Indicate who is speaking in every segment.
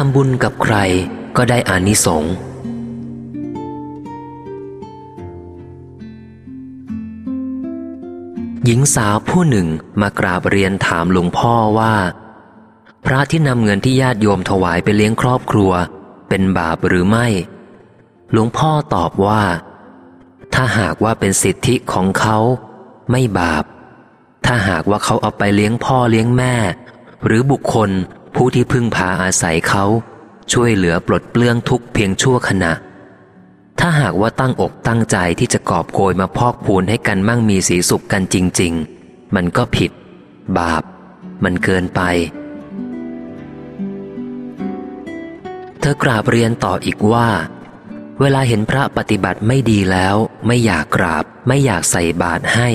Speaker 1: ทำบุญกับใครก็ได้อานิสงส์หญิงสาวผู้หนึ่งมากราบเรียนถามหลวงพ่อว่า พระที่นำเงินที่ญาติโยมถวายไปเลี้ยงครอบครัว เป็นบาปหรือไม่ หลวงพ่อตอบว่า ถ้าหากว่าเป็นสิทธิของเขาไม่บาป ถ้าหากว่าเขาเอาไปเลี้ยงพ่อเลี้ยงแม่ หรือบุคคล ผู้ที่พึ่งพาอาศัยเขาช่วยเหลือปลดเปลื้องทุกเพียงชั่วขณะ ถ้าหากว่าตั้งอกตั้งใจที่จะกอบโกยมาพอกพูนให้กันมั่งมีสีสุขกันจริง ๆ มันก็ผิด บาป มันเกินไป เธอกราบเรียนต่ออีกว่า เวลาเห็นพระปฏิบัติไม่ดีแล้ว ไม่อยากกราบ ไม่อยากใส่บาตรให้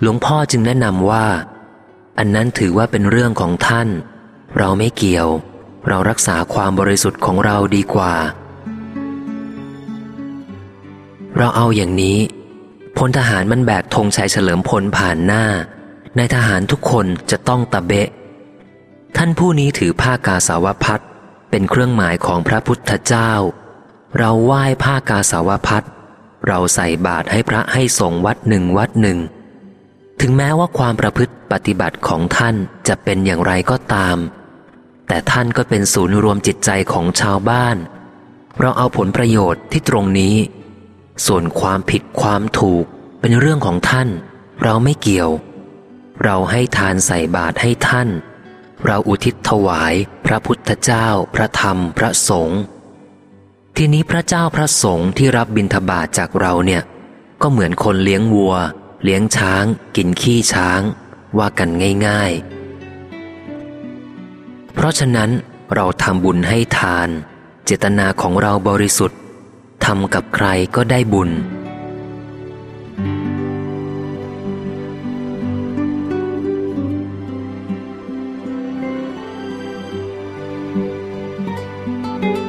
Speaker 1: หลวงพ่อจึงแนะนำว่า อันนั้นถือว่าเป็นเรื่องของท่าน เราไม่เกี่ยว เรารักษาความบริสุทธิ์ของเราดีกว่า เราเอาอย่างนี้พลทหารมันแบกธงชัยเฉลิมพลผ่านหน้านายทหารทุกคนจะต้องตะเบะ ท่านผู้นี้ถือผ้ากาสาวพัดเป็นเครื่องหมายของพระพุทธเจ้า เราไหว้ผ้ากาสาวพัดเราใส่บาตรให้พระให้สงวัดหนึ่งวัดหนึ่ง ถึงแม้ว่าความประพฤติปฏิบัติของท่านจะเป็นอย่างไรก็ตาม แต่ท่านก็เป็นศูนย์รวมจิตใจของชาวบ้าน เราเอาผลประโยชน์ที่ตรงนี้ ส่วนความผิดความถูกเป็นเรื่องของท่าน เราไม่เกี่ยว เราให้ทานใส่บาตรให้ท่าน เราอุทิศถวาย พระพุทธเจ้า พระธรรม พระสงฆ์ทีนี้พระเจ้าพระสงฆ์ที่รับบิณฑบาตจากเราเนี่ย ก็เหมือนคนเลี้ยงวัว เลี้ยงช้าง กินขี้ช้าง ว่ากันง่าย ๆ เพราะฉะนั้นเราทำบุญให้ทาน เจตนาของเราบริสุทธิ์ทำกับใครก็ได้บุญ thank you